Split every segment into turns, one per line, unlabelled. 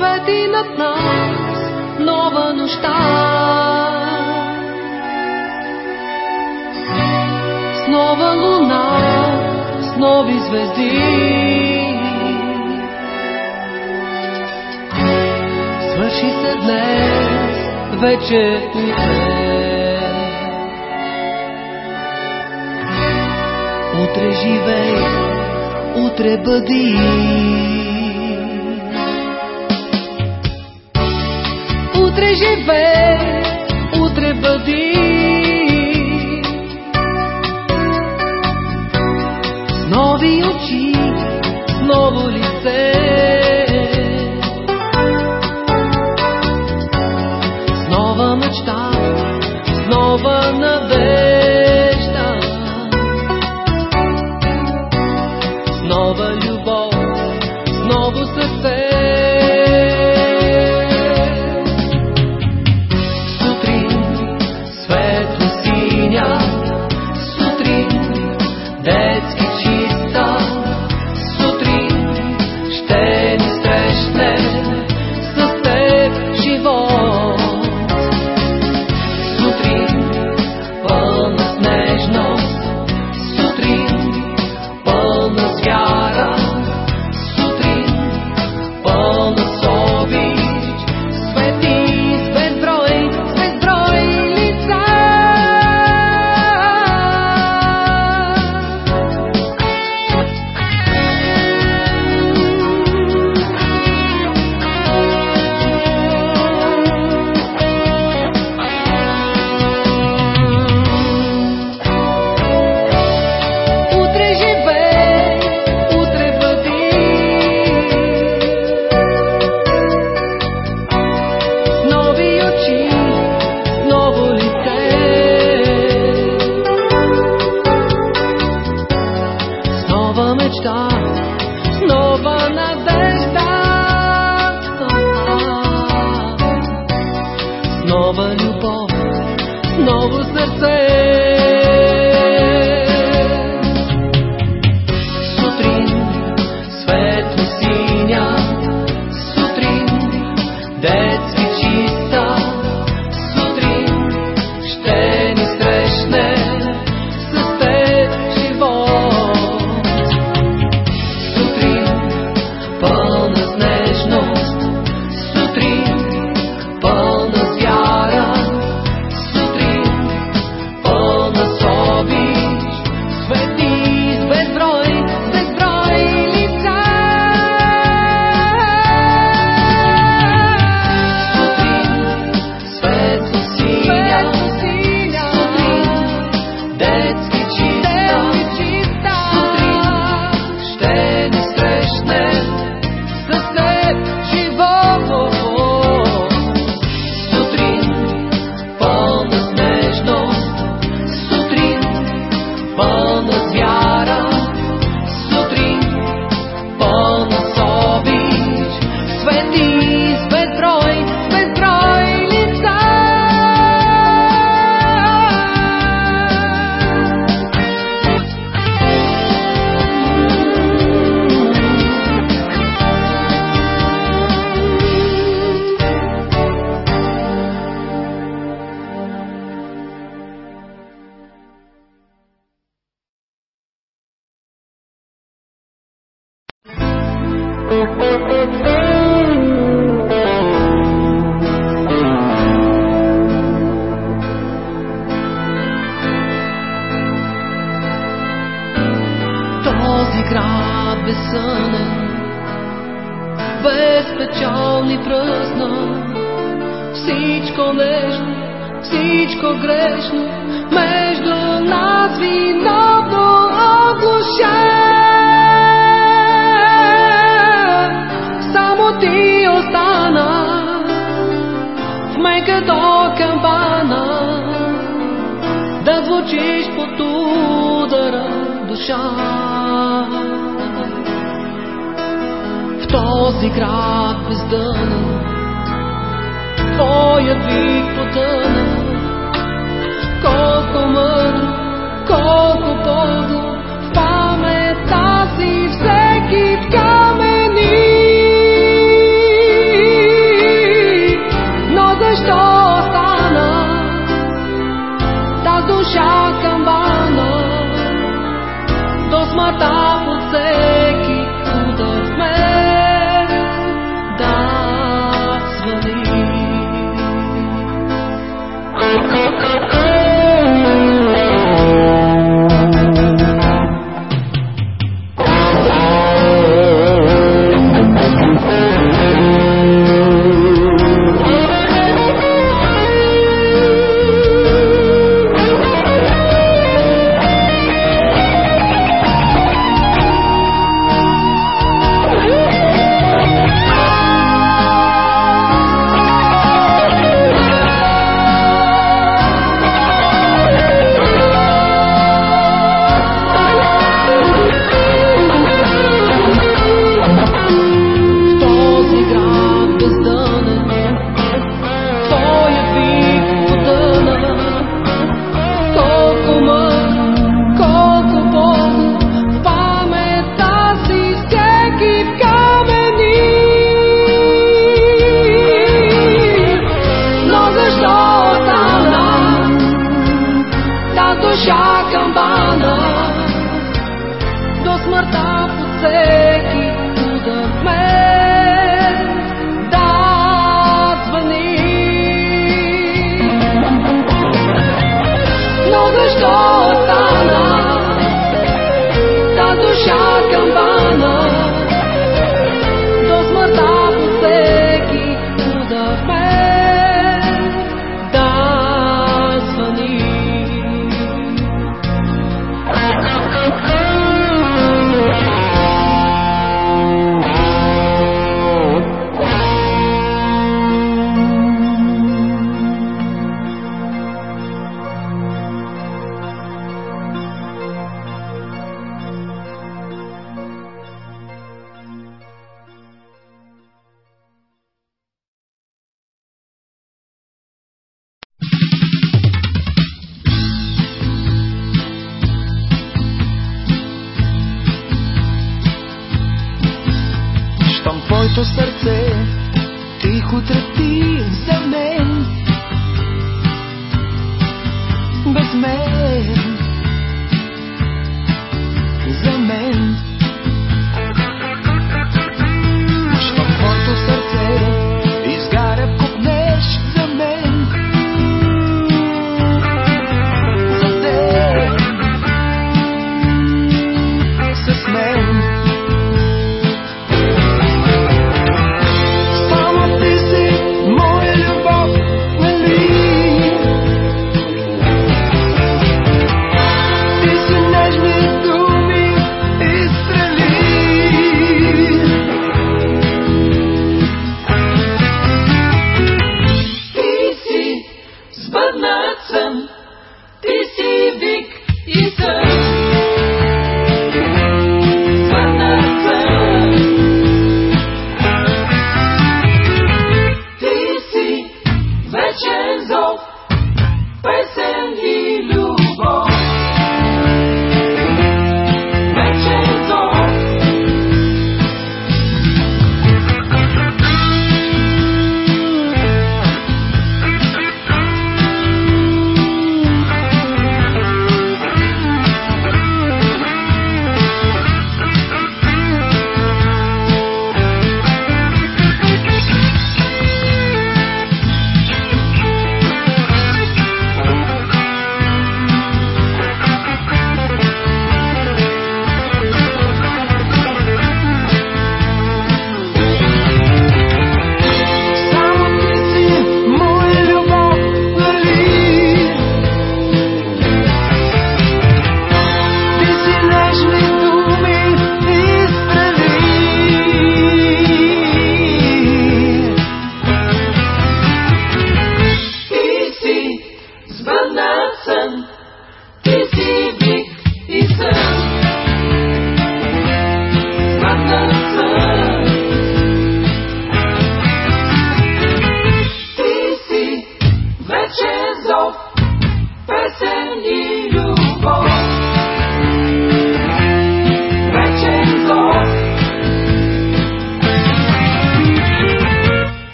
свети над нас нова нощта. С нова луна, с нови звезди. Свърши се днес, вече утре. Утре живей, утре бъди. Утре живей, утре бъди. С нови очи, ново лице. ново сърце. В този град без дъна, твоят вид потъна, колко мъдро, колко подло,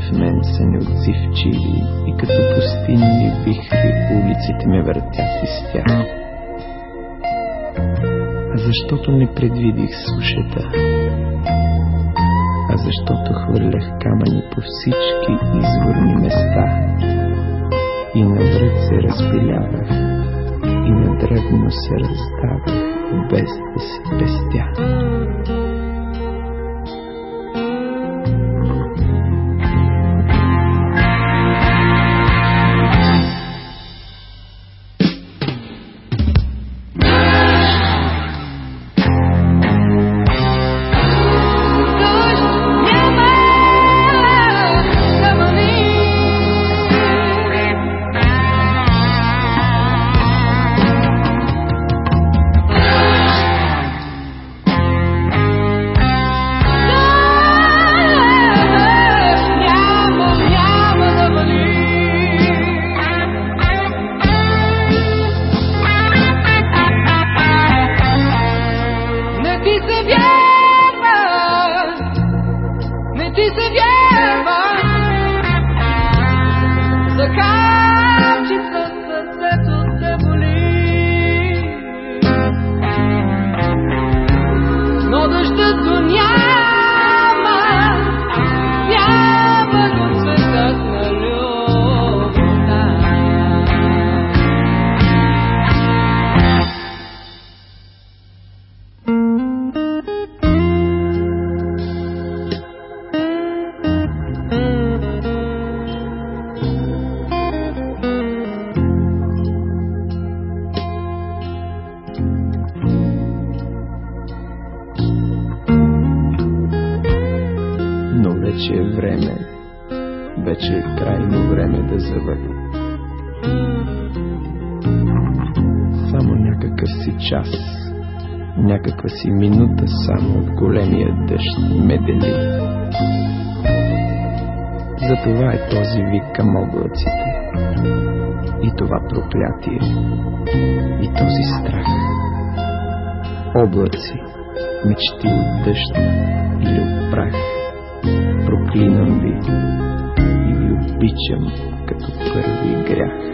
в мен
са неотзивчиви и като пустинни вихри улиците ме въртят из тях. А защото не предвидих сушата, а защото хвърлях камъни по всички изворни места и на вред се разпилявах и на древно се раздавах без да се пестя.
си минута само от големия дъжд медели. Затова е този вик към облаците. И това проклятие. И този страх. Облаци, мечти от дъжд или от прах. Проклинам ви и ви обичам като първи грях.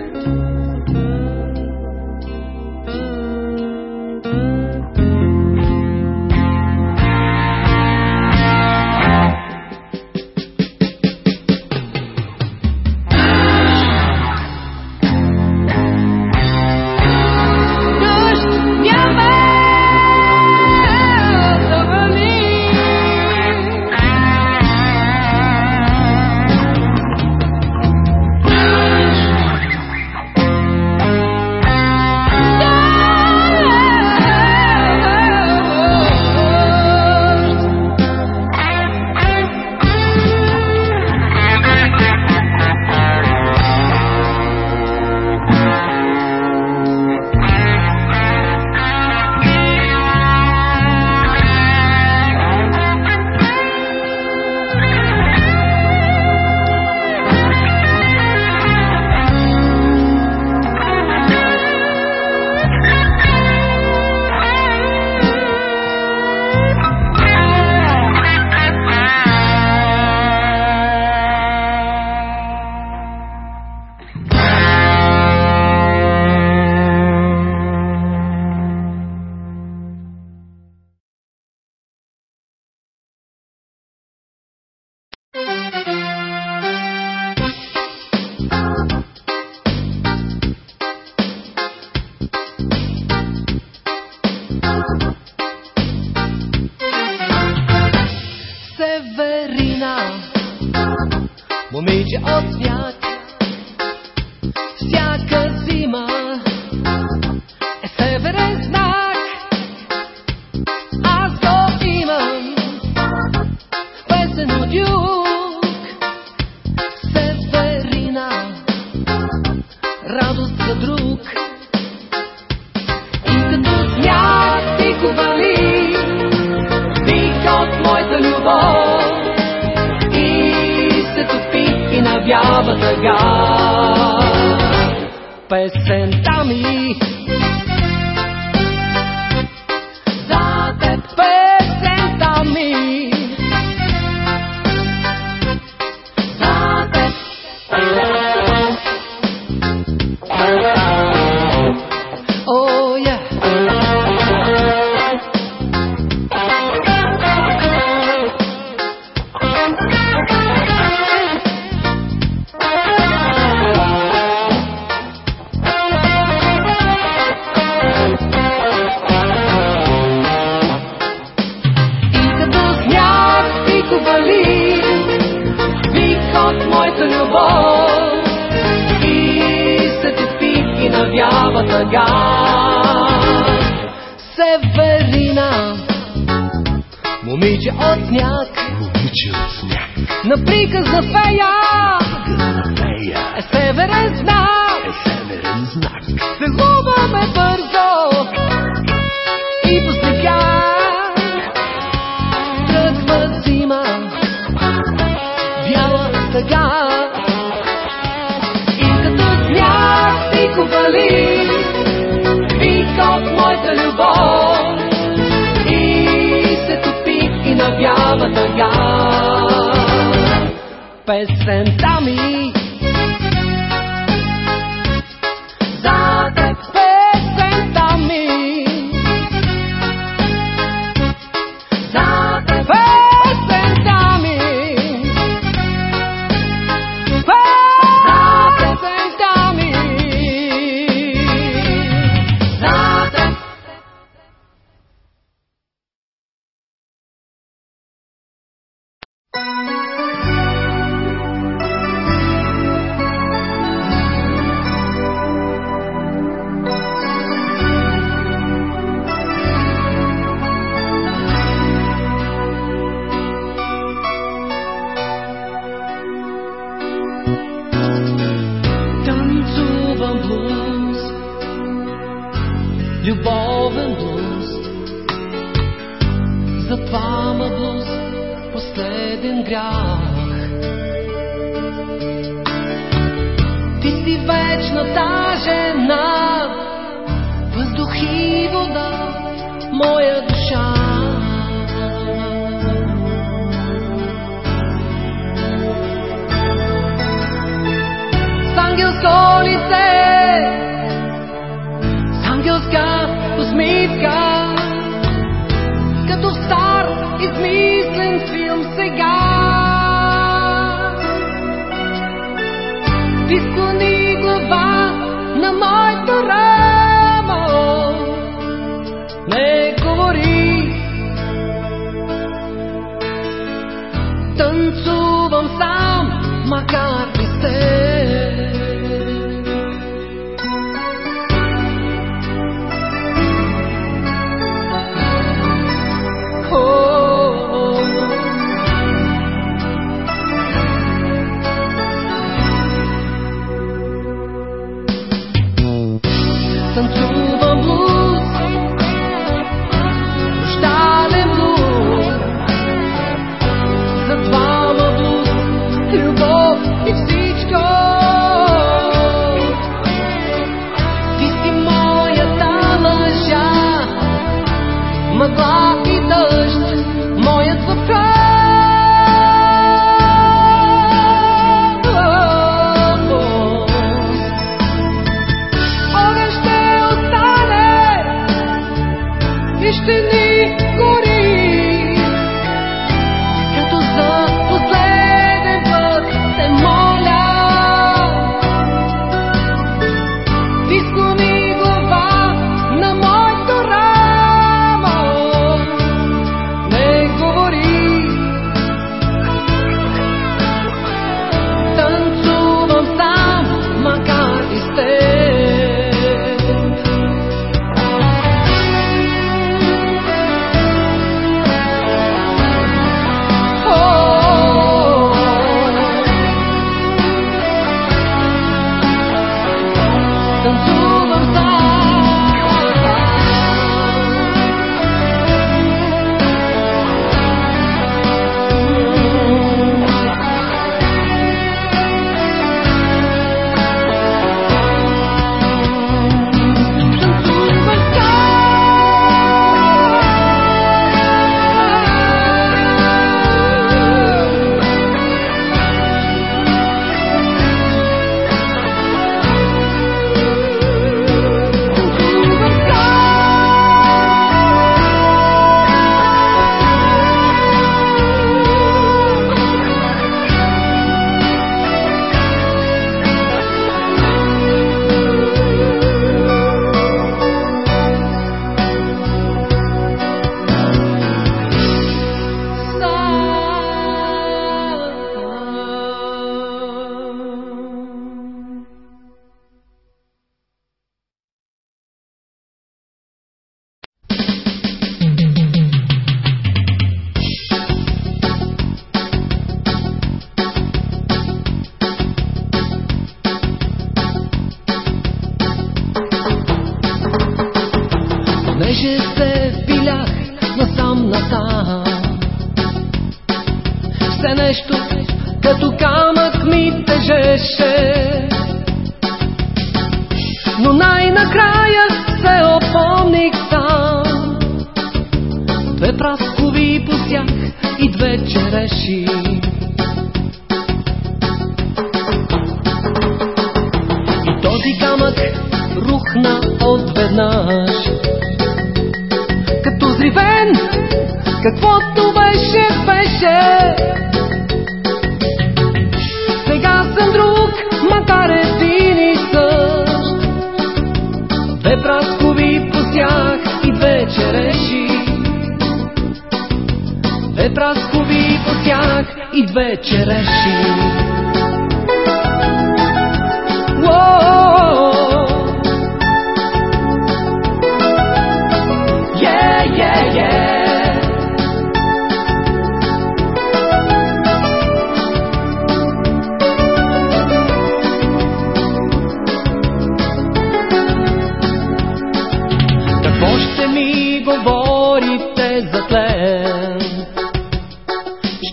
Говорите за тлен?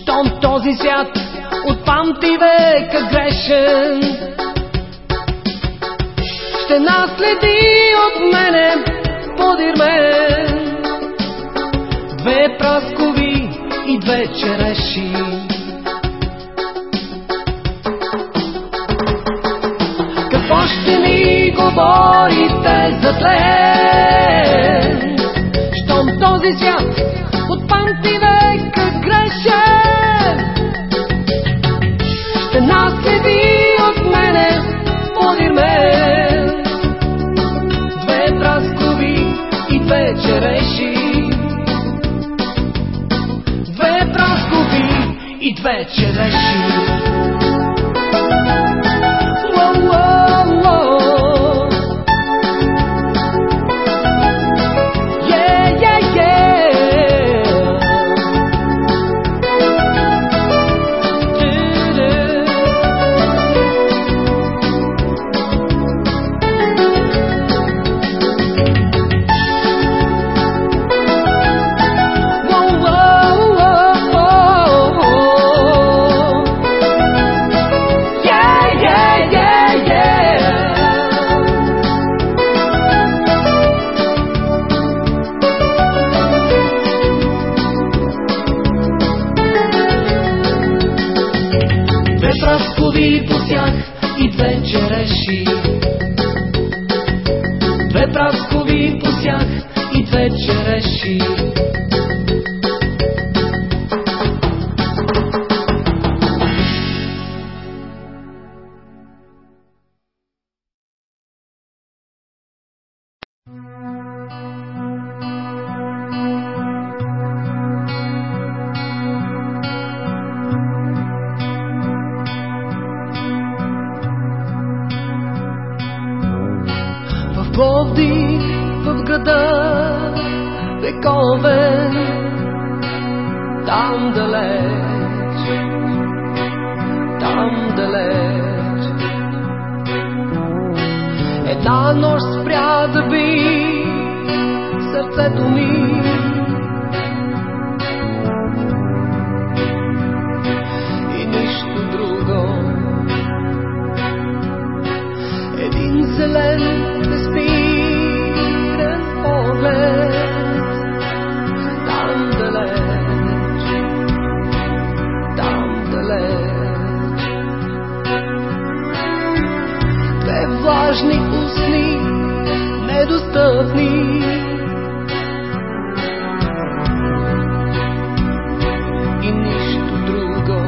Щом този свят от памти века грешен ще наследи от мене подир мен две праскови и две череши. Какво ще ми говорите за тлен? Щом този свят от памти века грешен. Ще наследи от мене подир мен. Две праскови и две череши. Две праскови и две череши далеч, там далеч. Една нощ спря да би сърцето ми. Устни, недостъпни. И нищо друго.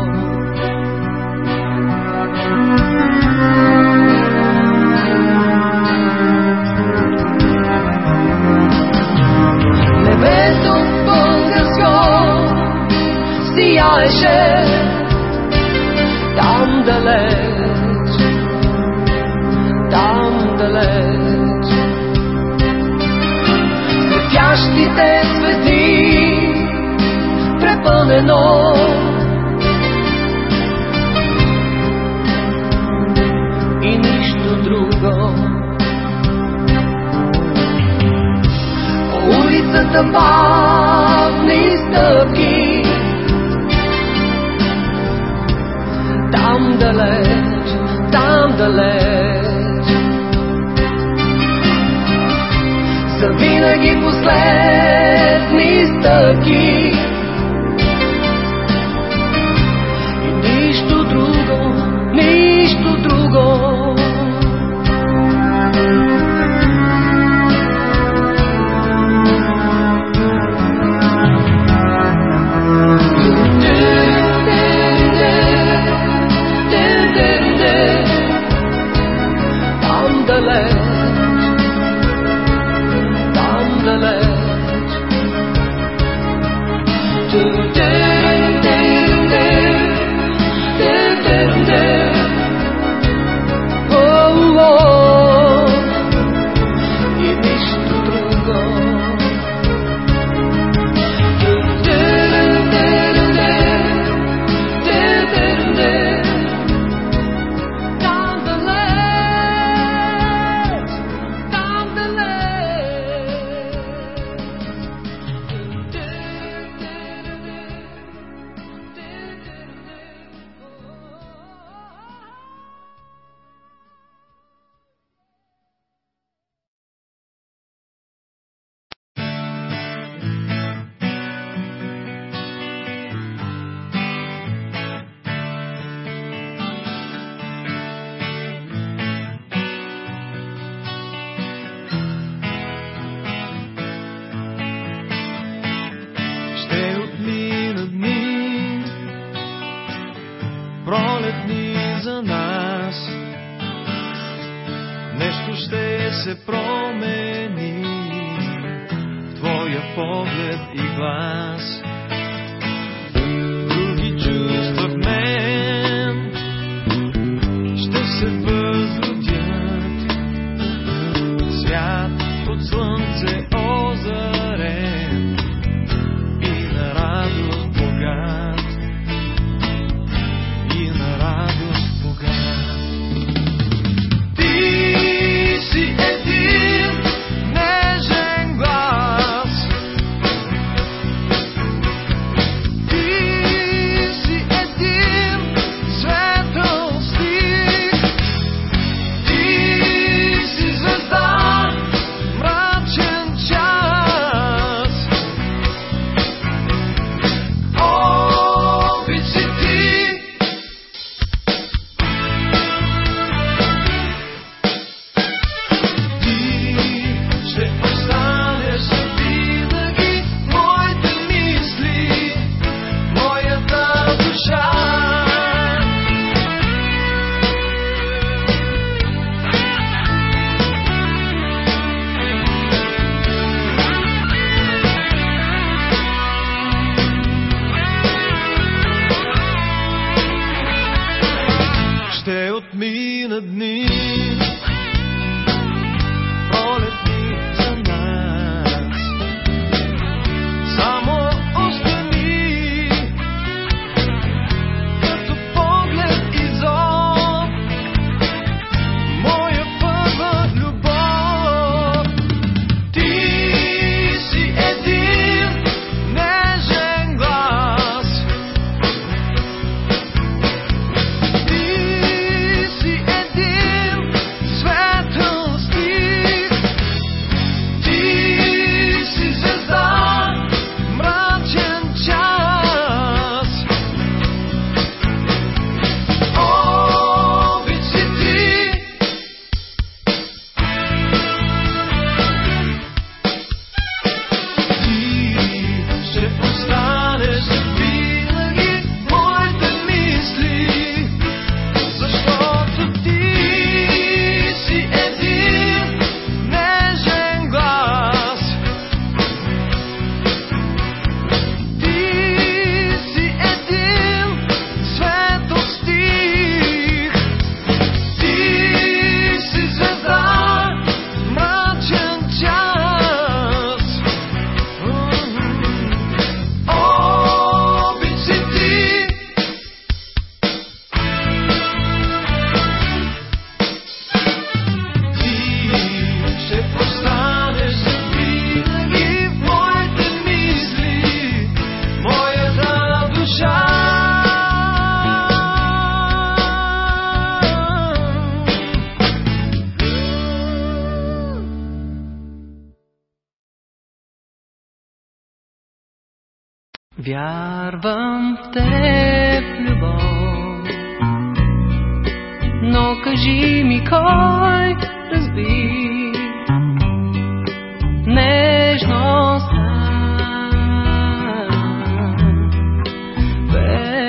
Небето българско сияеше. Там далеч, Светящите свети препълнено. И нищо друго. По улицата бавни стъпки. Там далеч, там далеч За винаги последни стъпки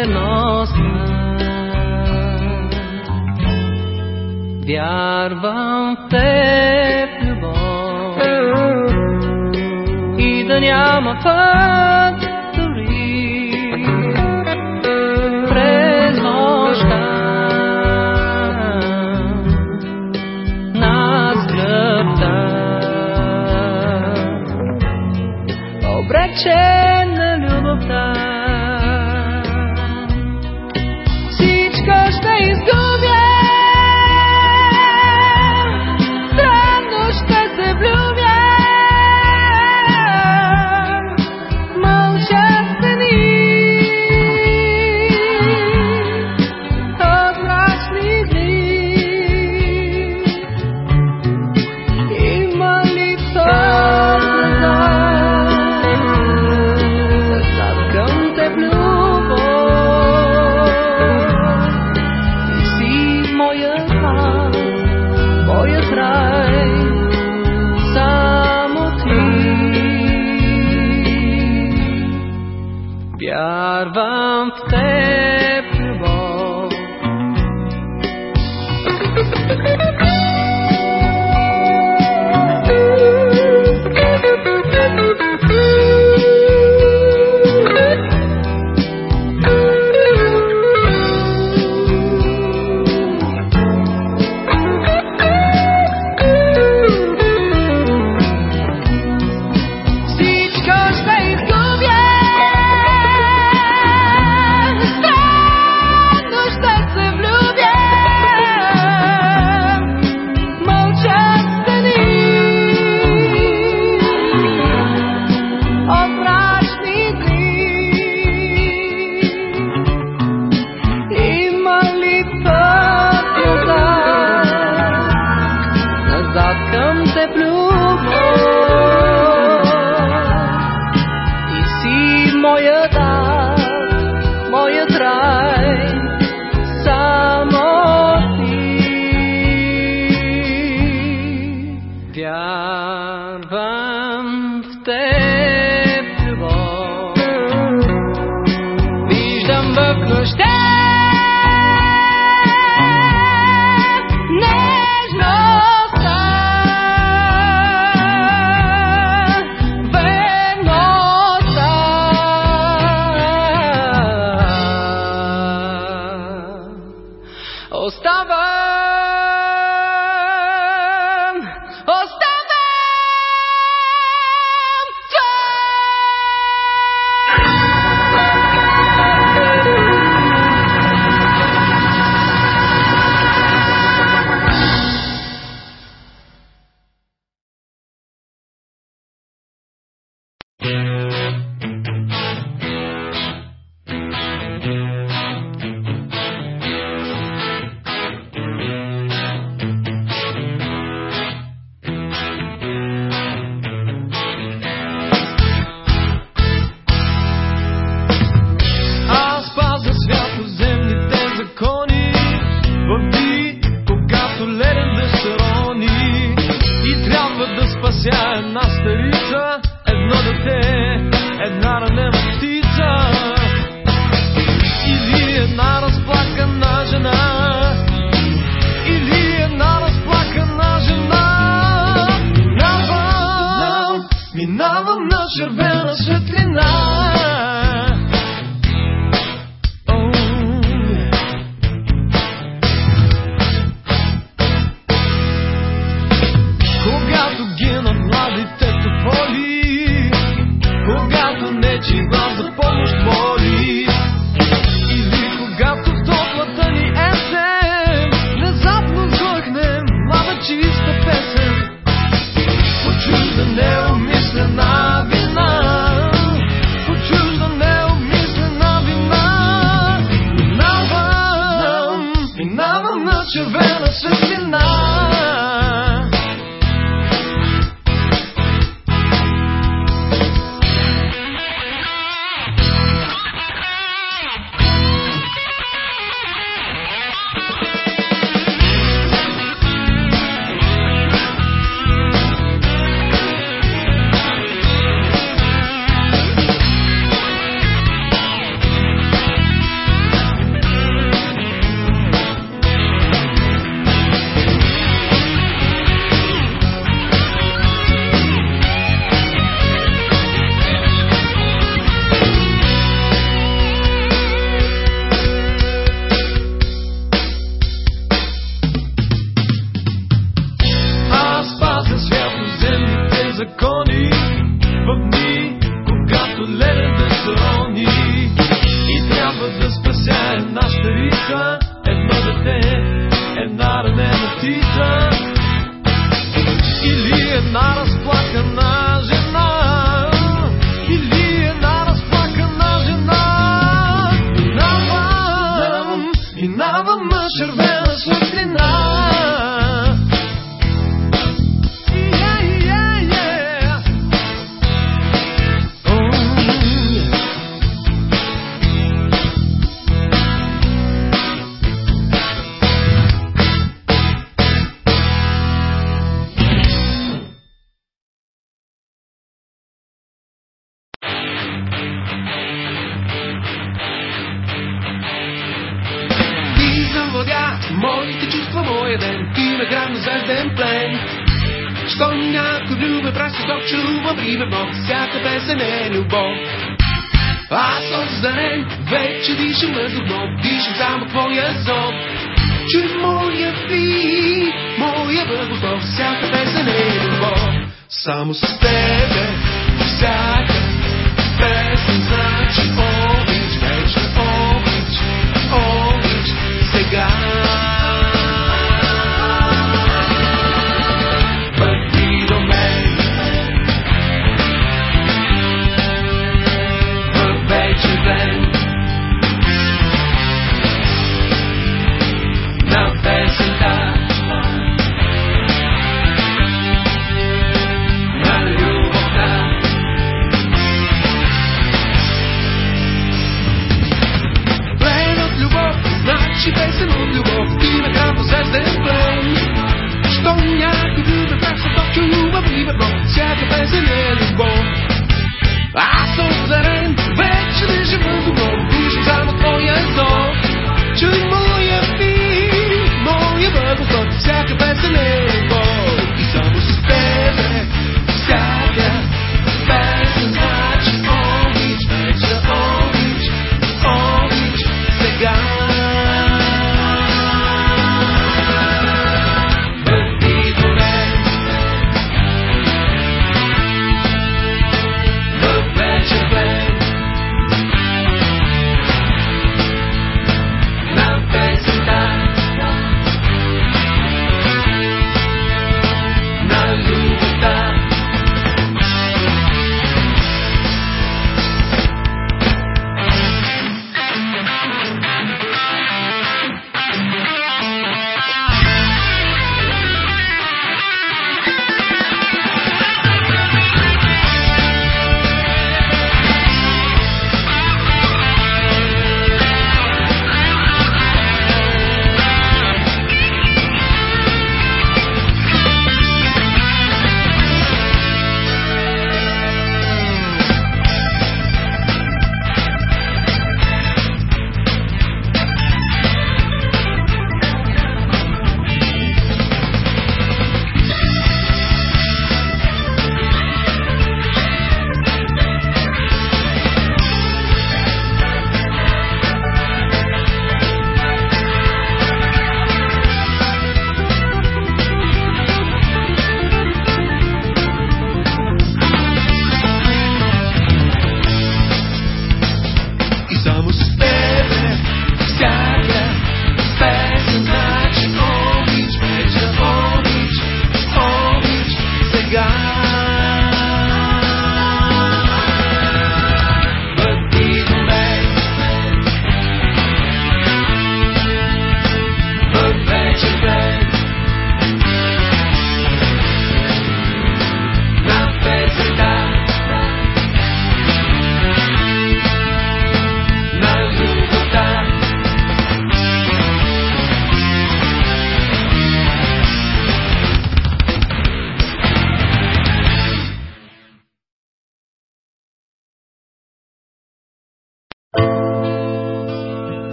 верността. Вярвам в теб, любов, и да няма път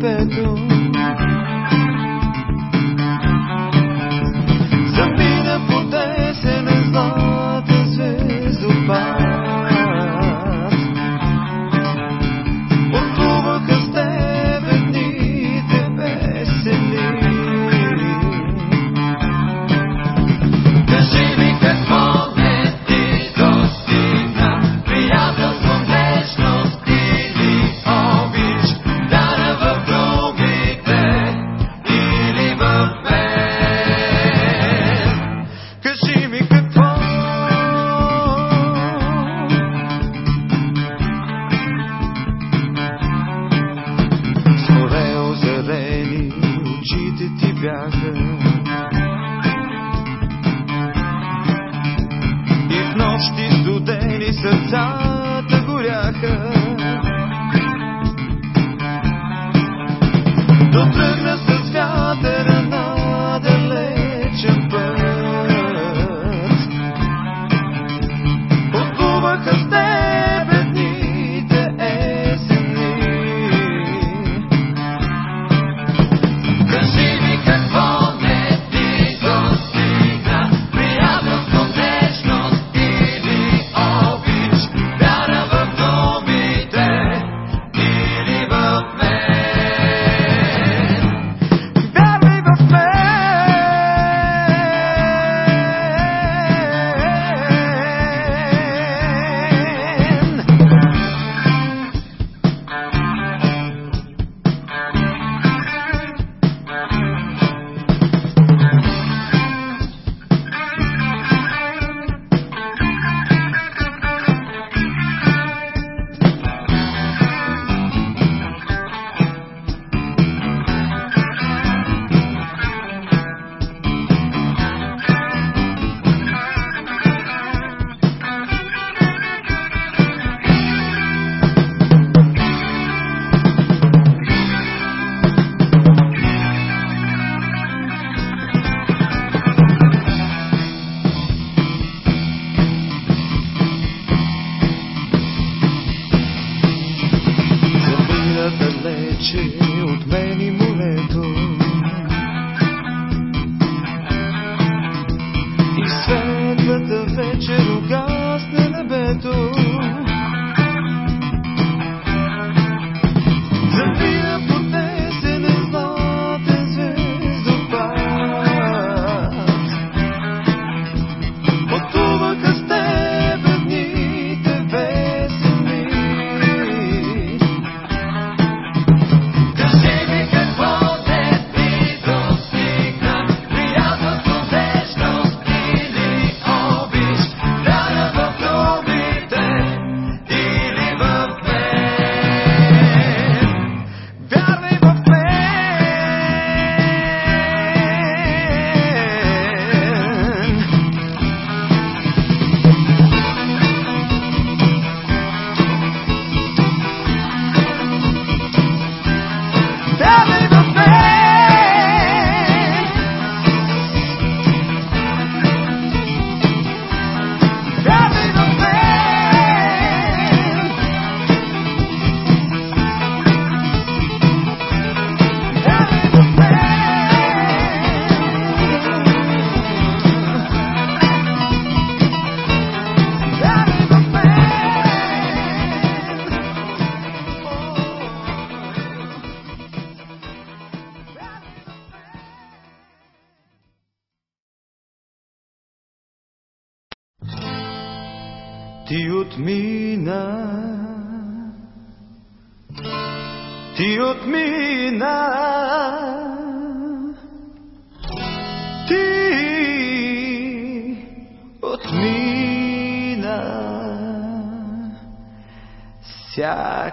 perdón.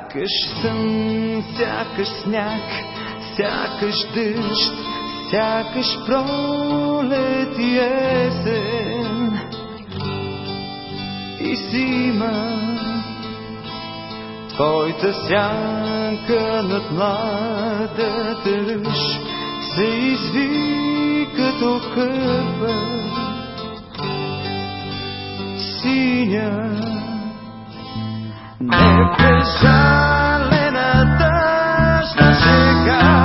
Сякаш съм,
сякаш сняг, сякаш дъжд, сякаш пролет и есен и зима. Твоята сянка над младата ръж се изви като къпа синя. Me salen atrás
las cejas.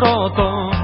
roto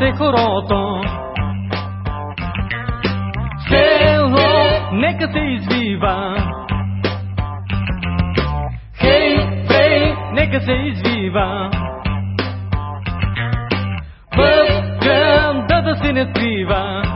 бъдете хорото. Село, нека се извива. Хей, фей, нека се извива. Пътя да да се не свива.